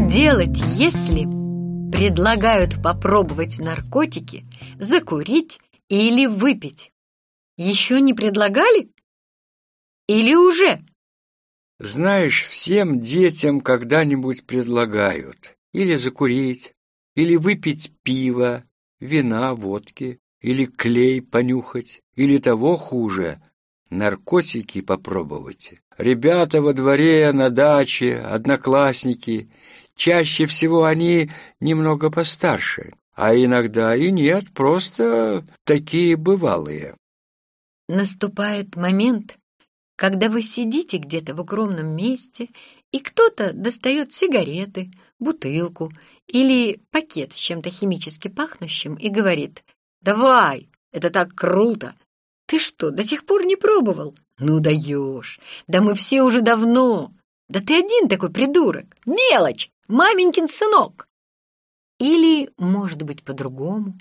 Делать, если предлагают попробовать наркотики, закурить или выпить? Еще не предлагали? Или уже? Знаешь, всем детям когда-нибудь предлагают или закурить, или выпить пиво, вина, водки, или клей понюхать, или того хуже, наркотики попробовать. Ребята во дворе, на даче, одноклассники, чаще всего они немного постарше, а иногда и нет, просто такие бывалые. Наступает момент, когда вы сидите где-то в укромном месте, и кто-то достает сигареты, бутылку или пакет с чем-то химически пахнущим и говорит «Давай, это так круто! Ты что, до сих пор не пробовал? Ну даешь! Да мы все уже давно! Да ты один такой придурок! Мелочь! Маменькин сынок!» Или, может быть, по-другому.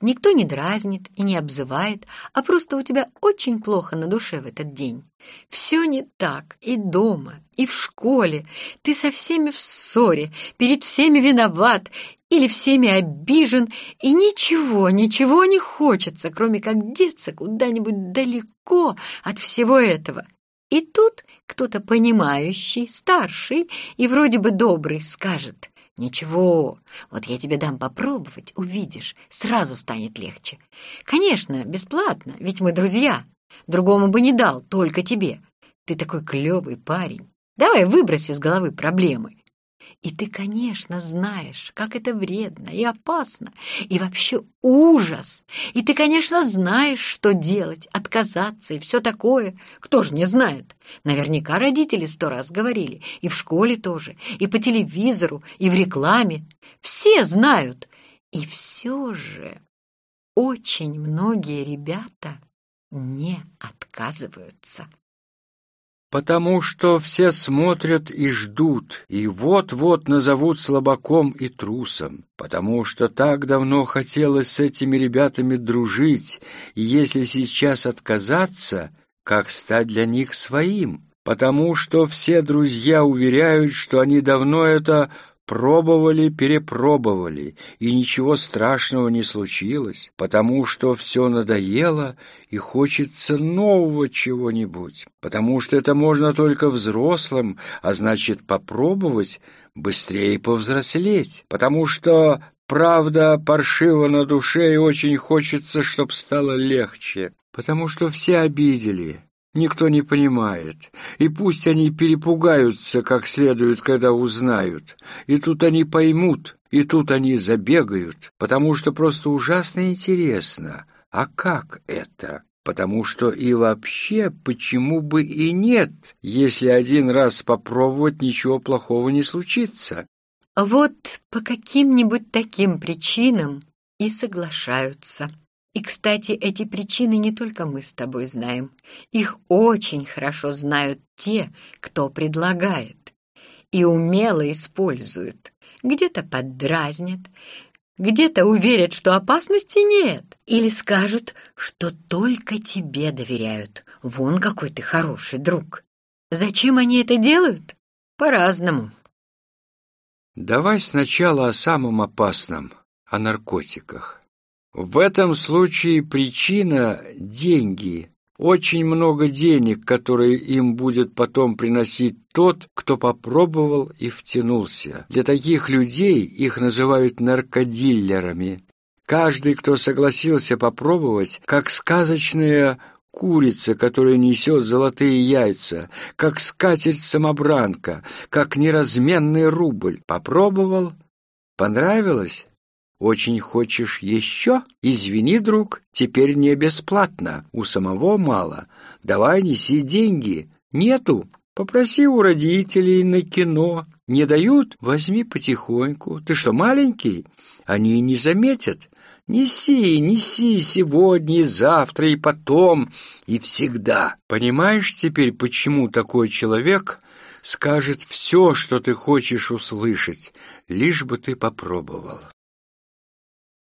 Никто не дразнит и не обзывает, а просто у тебя очень плохо на душе в этот день. Все не так и дома, и в школе. Ты со всеми в ссоре, перед всеми виноват или всеми обижен, и ничего, ничего не хочется, кроме как деться куда-нибудь далеко от всего этого. И тут кто-то понимающий, старший и вроде бы добрый скажет — «Ничего, вот я тебе дам попробовать, увидишь, сразу станет легче. Конечно, бесплатно, ведь мы друзья. Другому бы не дал, только тебе. Ты такой клевый парень. Давай выбрось из головы проблемы. И ты, конечно, знаешь, как это вредно и опасно, и вообще ужас. И ты, конечно, знаешь, что делать, отказаться и все такое. Кто же не знает? Наверняка родители сто раз говорили, и в школе тоже, и по телевизору, и в рекламе. Все знают. И все же очень многие ребята не отказываются потому что все смотрят и ждут, и вот-вот назовут слабаком и трусом, потому что так давно хотелось с этими ребятами дружить, и если сейчас отказаться, как стать для них своим, потому что все друзья уверяют, что они давно это Пробовали, перепробовали, и ничего страшного не случилось, потому что все надоело и хочется нового чего-нибудь, потому что это можно только взрослым, а значит попробовать быстрее повзрослеть, потому что правда паршива на душе и очень хочется, чтоб стало легче, потому что все обидели, никто не понимает. И пусть они перепугаются как следует, когда узнают. И тут они поймут, и тут они забегают, потому что просто ужасно интересно. А как это? Потому что и вообще, почему бы и нет, если один раз попробовать, ничего плохого не случится. Вот по каким-нибудь таким причинам и соглашаются. И, кстати, эти причины не только мы с тобой знаем. Их очень хорошо знают те, кто предлагает. И умело используют. Где-то поддразнят, где-то уверят, что опасности нет. Или скажут, что только тебе доверяют. Вон какой ты хороший друг. Зачем они это делают? По-разному. Давай сначала о самом опасном, о наркотиках. В этом случае причина – деньги. Очень много денег, которые им будет потом приносить тот, кто попробовал и втянулся. Для таких людей их называют наркодиллерами. Каждый, кто согласился попробовать, как сказочная курица, которая несет золотые яйца, как скатерть-самобранка, как неразменный рубль. Попробовал? Понравилось? Очень хочешь еще? Извини, друг, теперь не бесплатно. У самого мало. Давай неси деньги. Нету? Попроси у родителей на кино. Не дают? Возьми потихоньку. Ты что, маленький? Они не заметят. Неси, неси сегодня и завтра и потом и всегда. Понимаешь теперь, почему такой человек скажет все, что ты хочешь услышать, лишь бы ты попробовал?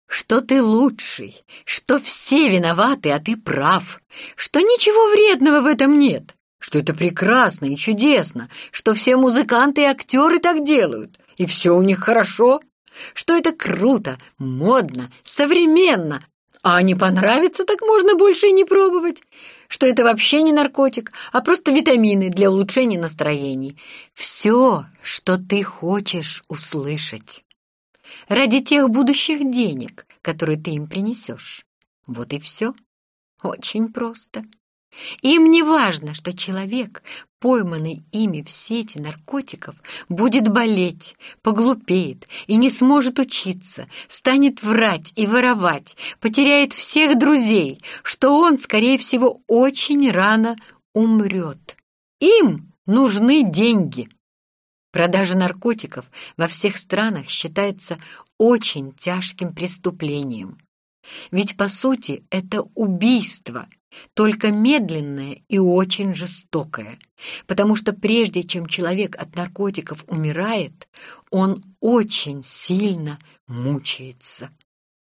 Что ты лучший, что все виноваты, а ты прав, что ничего вредного в этом нет, что это прекрасно и чудесно, что все музыканты и актеры так делают, и все у них хорошо, что это круто, модно, современно, а не понравится, так можно больше и не пробовать, что это вообще не наркотик, а просто витамины для улучшения настроений. Все, что ты хочешь услышать. Ради тех будущих денег, которые ты им принесешь. Вот и все. Очень просто. Им не важно, что человек, пойманный ими в сети наркотиков, будет болеть, поглупеет и не сможет учиться, станет врать и воровать, потеряет всех друзей, что он, скорее всего, очень рано умрет. Им нужны деньги. Продажа наркотиков во всех странах считается очень тяжким преступлением. Ведь, по сути, это убийство, только медленное и очень жестокое, потому что прежде чем человек от наркотиков умирает, он очень сильно мучается.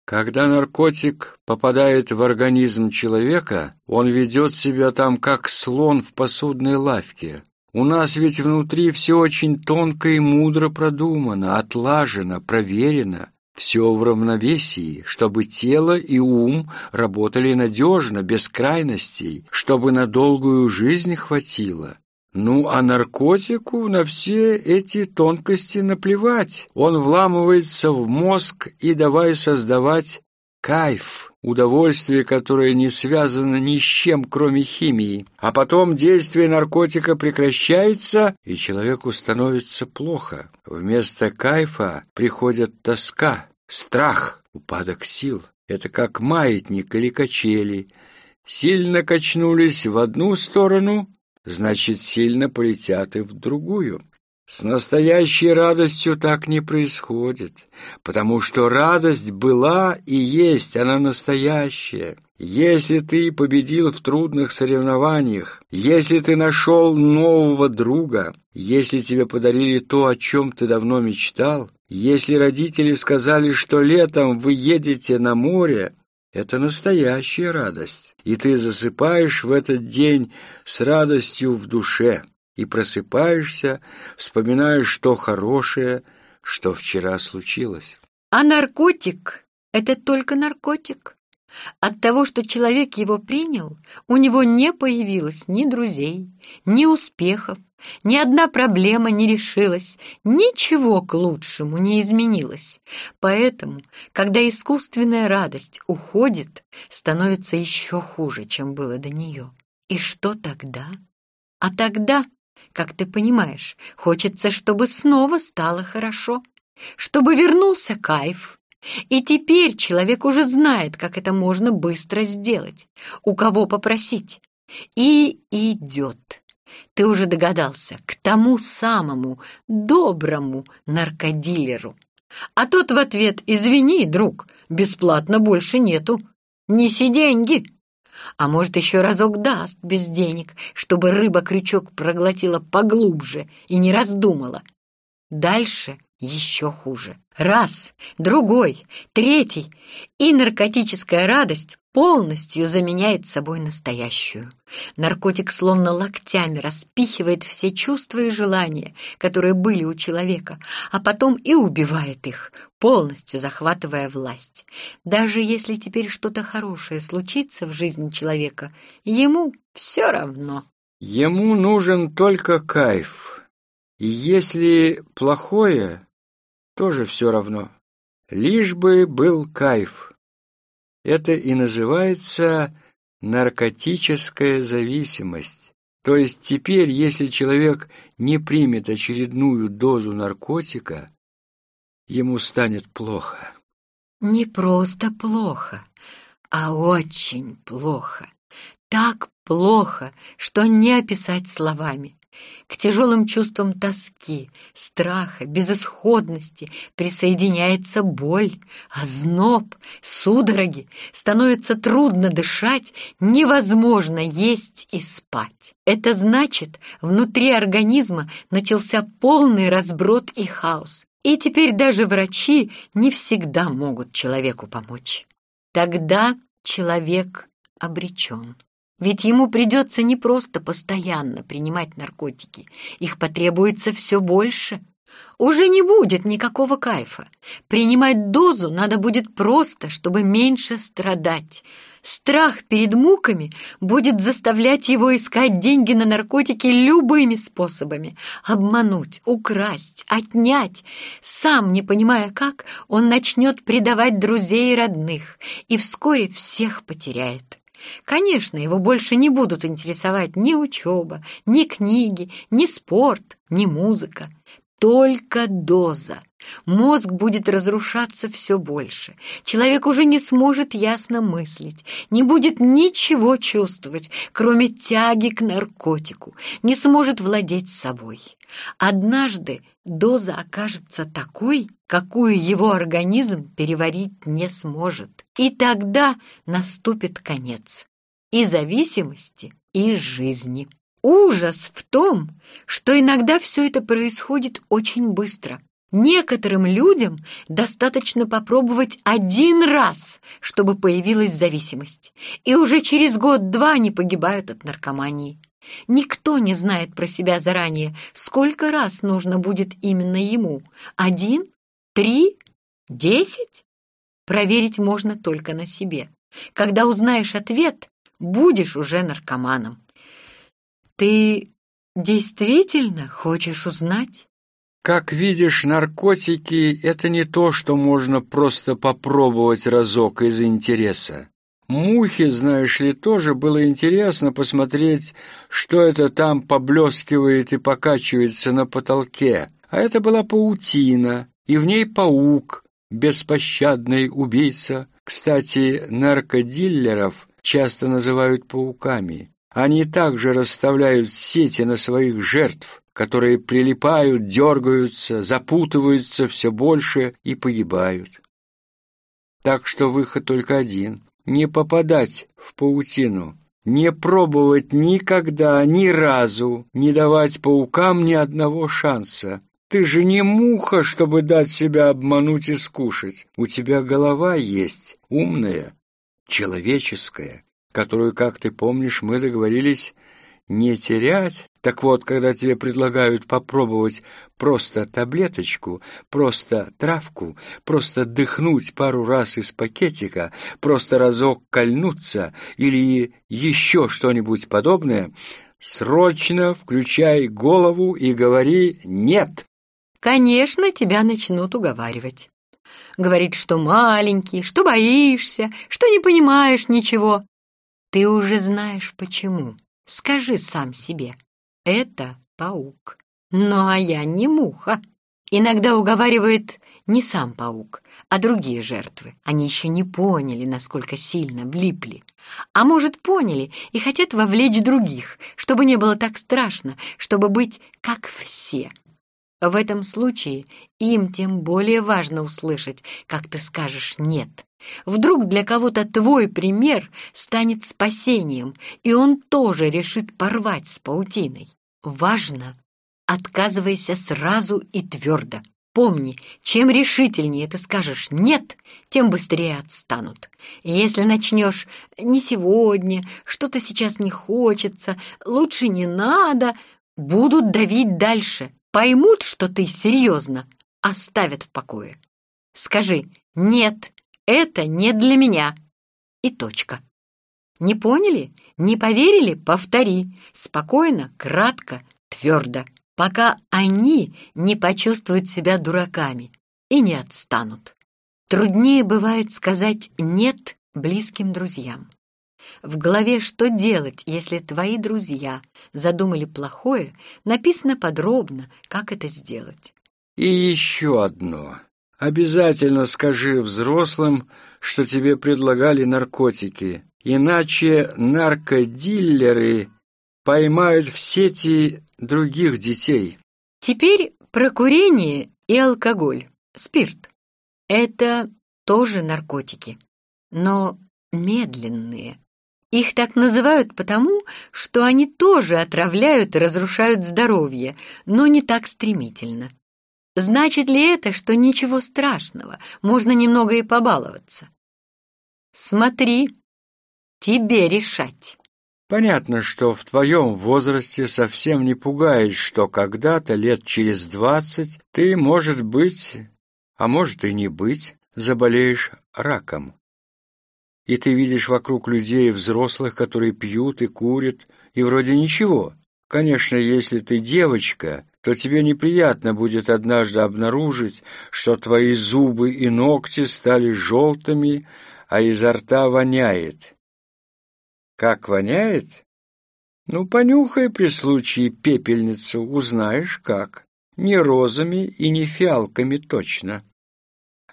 Когда наркотик попадает в организм человека, он ведет себя там как слон в посудной лавке. У нас ведь внутри все очень тонко и мудро продумано, отлажено, проверено. Все в равновесии, чтобы тело и ум работали надежно, без крайностей, чтобы на долгую жизнь хватило. Ну, а наркотику на все эти тонкости наплевать. Он вламывается в мозг и давай создавать кайф, удовольствие, которое не связано ни с чем, кроме химии. А потом действие наркотика прекращается, и человеку становится плохо. Вместо кайфа приходит тоска, страх, упадок сил. Это как маятник или качели. Сильно качнулись в одну сторону, значит, сильно полетят и в другую. С настоящей радостью так не происходит, потому что радость была и есть, она настоящая. Если ты победил в трудных соревнованиях, если ты нашел нового друга, если тебе подарили то, о чем ты давно мечтал, если родители сказали, что летом вы едете на море, это настоящая радость, и ты засыпаешь в этот день с радостью в душе и просыпаешься, вспоминаешь, что хорошее, что вчера случилось. А наркотик — это только наркотик. От того, что человек его принял, у него не появилось ни друзей, ни успехов, ни одна проблема не решилась, ничего к лучшему не изменилось. Поэтому, когда искусственная радость уходит, становится еще хуже, чем было до нее. И что тогда? А тогда как ты понимаешь, хочется, чтобы снова стало хорошо, чтобы вернулся кайф. И теперь человек уже знает, как это можно быстро сделать, у кого попросить. И идет. Ты уже догадался, к тому самому доброму наркодилеру. А тот в ответ «Извини, друг, бесплатно больше нету. Неси деньги» а может, еще разок даст без денег, чтобы рыба-крючок проглотила поглубже и не раздумала. Дальше еще хуже. Раз, другой, третий, и наркотическая радость полностью заменяет собой настоящую. Наркотик словно локтями распихивает все чувства и желания, которые были у человека, а потом и убивает их, полностью захватывая власть. Даже если теперь что-то хорошее случится в жизни человека, ему все равно. Ему нужен только кайф. И если плохое, тоже все равно. Лишь бы был кайф. Это и называется наркотическая зависимость. То есть теперь, если человек не примет очередную дозу наркотика, ему станет плохо. Не просто плохо, а очень плохо. Так плохо, что не описать словами. К тяжелым чувствам тоски, страха, безысходности присоединяется боль, озноб, судороги. Становится трудно дышать, невозможно есть и спать. Это значит, внутри организма начался полный разброд и хаос. И теперь даже врачи не всегда могут человеку помочь. Тогда человек обречен. Ведь ему придется не просто постоянно принимать наркотики, их потребуется все больше. Уже не будет никакого кайфа. Принимать дозу надо будет просто, чтобы меньше страдать. Страх перед муками будет заставлять его искать деньги на наркотики любыми способами. Обмануть, украсть, отнять. Сам не понимая как, он начнет предавать друзей и родных, и вскоре всех потеряет. Конечно, его больше не будут интересовать ни учеба, ни книги, ни спорт, ни музыка. Только доза. Мозг будет разрушаться все больше. Человек уже не сможет ясно мыслить, не будет ничего чувствовать, кроме тяги к наркотику, не сможет владеть собой. Однажды доза окажется такой, какую его организм переварить не сможет. И тогда наступит конец и зависимости, и жизни. Ужас в том, что иногда все это происходит очень быстро. Некоторым людям достаточно попробовать один раз, чтобы появилась зависимость, и уже через год-два они погибают от наркомании. Никто не знает про себя заранее, сколько раз нужно будет именно ему. Один? Три? Десять? Проверить можно только на себе. Когда узнаешь ответ, будешь уже наркоманом. Ты действительно хочешь узнать? Как видишь, наркотики — это не то, что можно просто попробовать разок из интереса. Мухе, знаешь ли, тоже было интересно посмотреть, что это там поблескивает и покачивается на потолке. А это была паутина, и в ней паук, беспощадный убийца. Кстати, наркодиллеров часто называют пауками. Они также расставляют сети на своих жертв, которые прилипают, дергаются, запутываются все больше и погибают. Так что выход только один — не попадать в паутину, не пробовать никогда, ни разу, не давать паукам ни одного шанса. Ты же не муха, чтобы дать себя обмануть и скушать. У тебя голова есть, умная, человеческая, которую, как ты помнишь, мы договорились не терять. Так вот, когда тебе предлагают попробовать просто таблеточку, просто травку, просто дыхнуть пару раз из пакетика, просто разок кольнуться или еще что-нибудь подобное, срочно включай голову и говори «нет». Конечно, тебя начнут уговаривать. Говорит, что маленький, что боишься, что не понимаешь ничего. Ты уже знаешь почему. Скажи сам себе, это паук. Ну, а я не муха. Иногда уговаривает не сам паук, а другие жертвы. Они еще не поняли, насколько сильно влипли. А может, поняли и хотят вовлечь других, чтобы не было так страшно, чтобы быть как все. В этом случае им тем более важно услышать, как ты скажешь «нет». Вдруг для кого-то твой пример станет спасением, и он тоже решит порвать с паутиной. Важно, отказывайся сразу и твердо. Помни, чем решительнее ты скажешь «нет», тем быстрее отстанут. Если начнешь «не сегодня», «что-то сейчас не хочется», «лучше не надо», будут давить дальше, поймут, что ты серьезно, оставят в покое. Скажи «нет, это не для меня» и точка. Не поняли? Не поверили? Повтори. Спокойно, кратко, твердо, пока они не почувствуют себя дураками и не отстанут. Труднее бывает сказать «нет» близким друзьям. В главе «Что делать, если твои друзья задумали плохое» написано подробно, как это сделать. И еще одно. Обязательно скажи взрослым, что тебе предлагали наркотики, иначе наркодиллеры поймают в сети других детей. Теперь про курение и алкоголь, спирт. Это тоже наркотики, но медленные. Их так называют потому, что они тоже отравляют и разрушают здоровье, но не так стремительно. Значит ли это, что ничего страшного, можно немного и побаловаться? Смотри, тебе решать. Понятно, что в твоем возрасте совсем не пугает, что когда-то, лет через двадцать, ты, может быть, а может и не быть, заболеешь раком. И ты видишь вокруг людей взрослых, которые пьют и курят, и вроде ничего. Конечно, если ты девочка, то тебе неприятно будет однажды обнаружить, что твои зубы и ногти стали желтыми, а изо рта воняет. Как воняет? Ну, понюхай при случае пепельницу, узнаешь как. Не розами и не фиалками точно.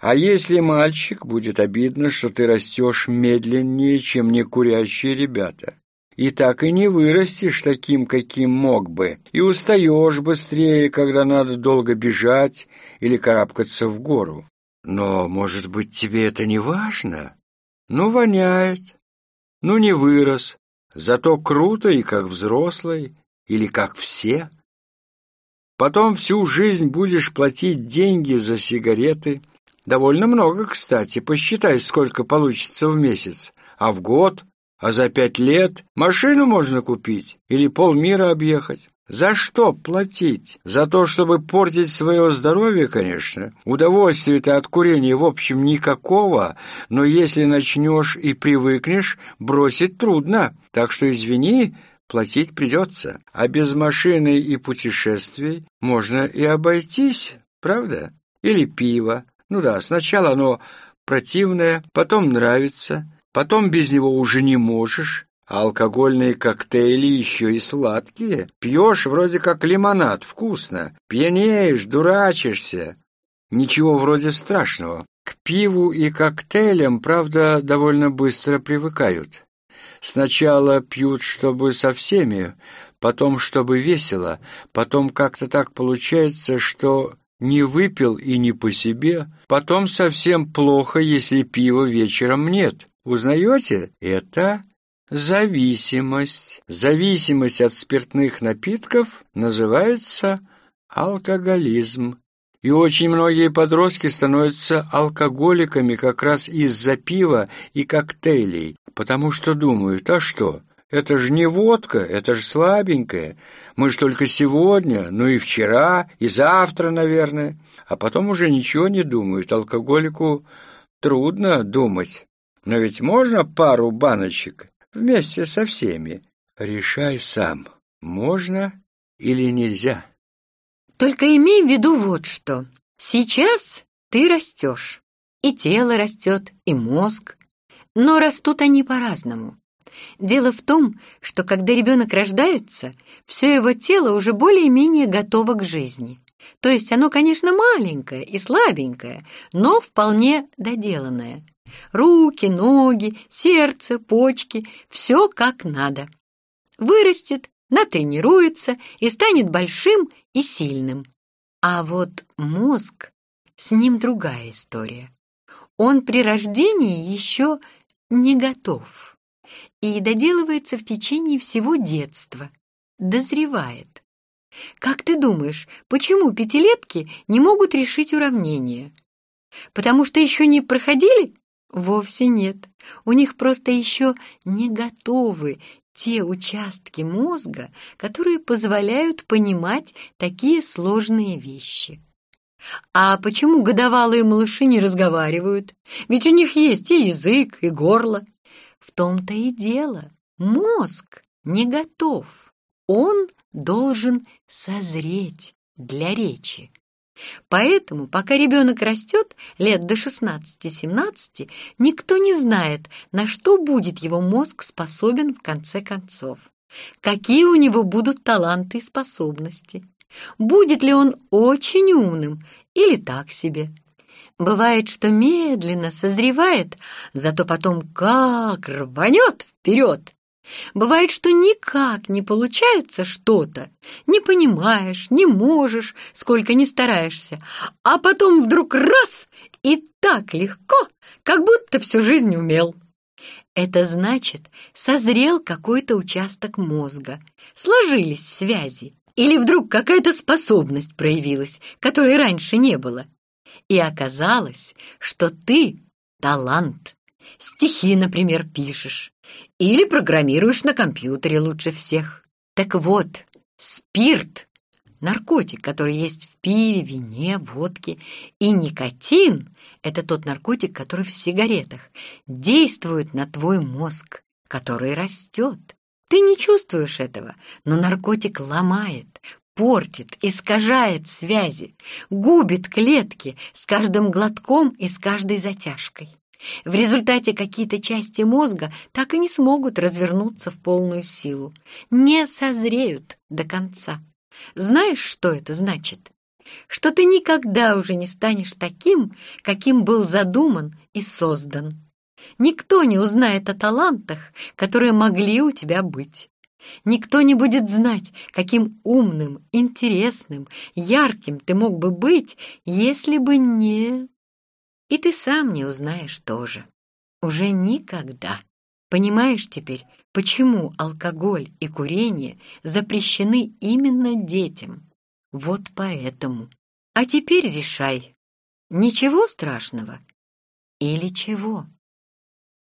А если мальчик, будет обидно, что ты растешь медленнее, чем некурящие ребята. И так и не вырастешь таким, каким мог бы, и устаешь быстрее, когда надо долго бежать или карабкаться в гору. Но, может быть, тебе это не важно? Ну, воняет. Ну, не вырос. Зато круто и как взрослый, или как все. Потом всю жизнь будешь платить деньги за сигареты, Довольно много, кстати. Посчитай, сколько получится в месяц. А в год? А за пять лет машину можно купить или полмира объехать. За что платить? За то, чтобы портить свое здоровье, конечно. Удовольствия-то от курения, в общем, никакого, но если начнешь и привыкнешь, бросить трудно. Так что извини, платить придется. А без машины и путешествий можно и обойтись, правда? Или пиво. Ну да, сначала оно противное, потом нравится, потом без него уже не можешь, а алкогольные коктейли еще и сладкие. Пьешь вроде как лимонад, вкусно. Пьянеешь, дурачишься. Ничего вроде страшного. К пиву и коктейлям, правда, довольно быстро привыкают. Сначала пьют, чтобы со всеми, потом, чтобы весело, потом как-то так получается, что не выпил и не по себе, потом совсем плохо, если пива вечером нет. Узнаете? Это зависимость. Зависимость от спиртных напитков называется алкоголизм. И очень многие подростки становятся алкоголиками как раз из-за пива и коктейлей, потому что думают, а что, это же не водка, это же слабенькое. Мы же только сегодня, ну и вчера, и завтра, наверное. А потом уже ничего не думают. Алкоголику трудно думать. Но ведь можно пару баночек вместе со всеми. Решай сам, можно или нельзя. Только имей в виду вот что. Сейчас ты растешь. И тело растет, и мозг. Но растут они по-разному. Дело в том, что когда ребенок рождается, все его тело уже более-менее готово к жизни. То есть оно, конечно, маленькое и слабенькое, но вполне доделанное. Руки, ноги, сердце, почки – все как надо. Вырастет, натренируется и станет большим и сильным. А вот мозг, с ним другая история. Он при рождении еще не готов и доделывается в течение всего детства, дозревает. Как ты думаешь, почему пятилетки не могут решить уравнение? Потому что еще не проходили? Вовсе нет. У них просто еще не готовы те участки мозга, которые позволяют понимать такие сложные вещи. А почему годовалые малыши не разговаривают? Ведь у них есть и язык, и горло. В том-то и дело. Мозг не готов. Он должен созреть для речи. Поэтому, пока ребенок растет, лет до 16-17, никто не знает, на что будет его мозг способен в конце концов. Какие у него будут таланты и способности. Будет ли он очень умным или так себе. Бывает, что медленно созревает, зато потом как рванет вперед. Бывает, что никак не получается что-то, не понимаешь, не можешь, сколько не стараешься, а потом вдруг раз и так легко, как будто всю жизнь умел. Это значит, созрел какой-то участок мозга, сложились связи, или вдруг какая-то способность проявилась, которой раньше не было. И оказалось, что ты талант. Стихи, например, пишешь. или программируешь на компьютере лучше всех. Так вот, спирт — наркотик, который есть в пиве, вине, водке, и никотин — это тот наркотик, который в сигаретах, действует на твой мозг, который растет. Ты не чувствуешь этого, но наркотик ломает, портит, искажает связи, губит клетки с каждым глотком и с каждой затяжкой. В результате какие-то части мозга так и не смогут развернуться в полную силу, не созреют до конца. Знаешь, что это значит? Что ты никогда уже не станешь таким, каким был задуман и создан. Никто не узнает о талантах, которые могли у тебя быть. Никто не будет знать, каким умным, интересным, ярким ты мог бы быть, если бы не... И ты сам не узнаешь тоже. Уже никогда. Понимаешь теперь, почему алкоголь и курение запрещены именно детям? Вот поэтому. А теперь решай, ничего страшного или чего?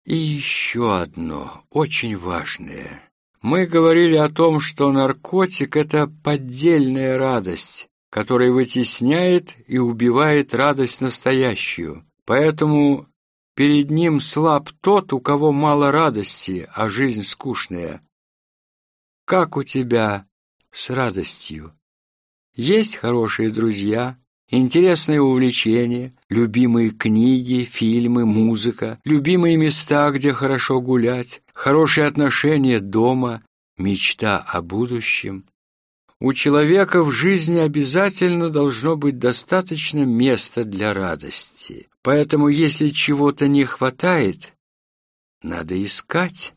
И еще одно, очень важное. Мы говорили о том, что наркотик — это поддельная радость, которая вытесняет и убивает радость настоящую. Поэтому перед ним слаб тот, у кого мало радости, а жизнь скучная. Как у тебя с радостью? Есть хорошие друзья, Интересные увлечения, любимые книги, фильмы, музыка, любимые места, где хорошо гулять, хорошие отношения дома, мечта о будущем. У человека в жизни обязательно должно быть достаточно места для радости. Поэтому, если чего-то не хватает, надо искать,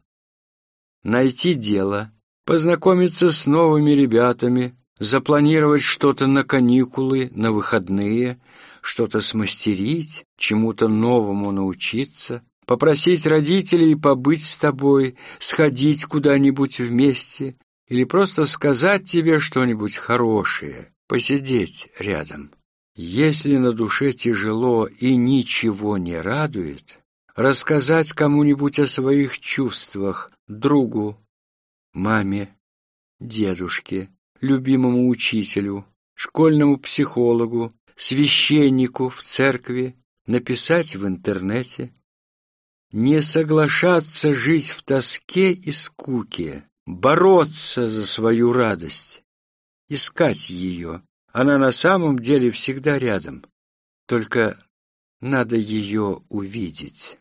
найти дело, познакомиться с новыми ребятами, запланировать что-то на каникулы, на выходные, что-то смастерить, чему-то новому научиться, попросить родителей побыть с тобой, сходить куда-нибудь вместе или просто сказать тебе что-нибудь хорошее, посидеть рядом. Если на душе тяжело и ничего не радует, рассказать кому-нибудь о своих чувствах, другу, маме, дедушке, любимому учителю, школьному психологу, священнику в церкви, написать в интернете. Не соглашаться жить в тоске и скуке, бороться за свою радость, искать ее. Она на самом деле всегда рядом, только надо ее увидеть.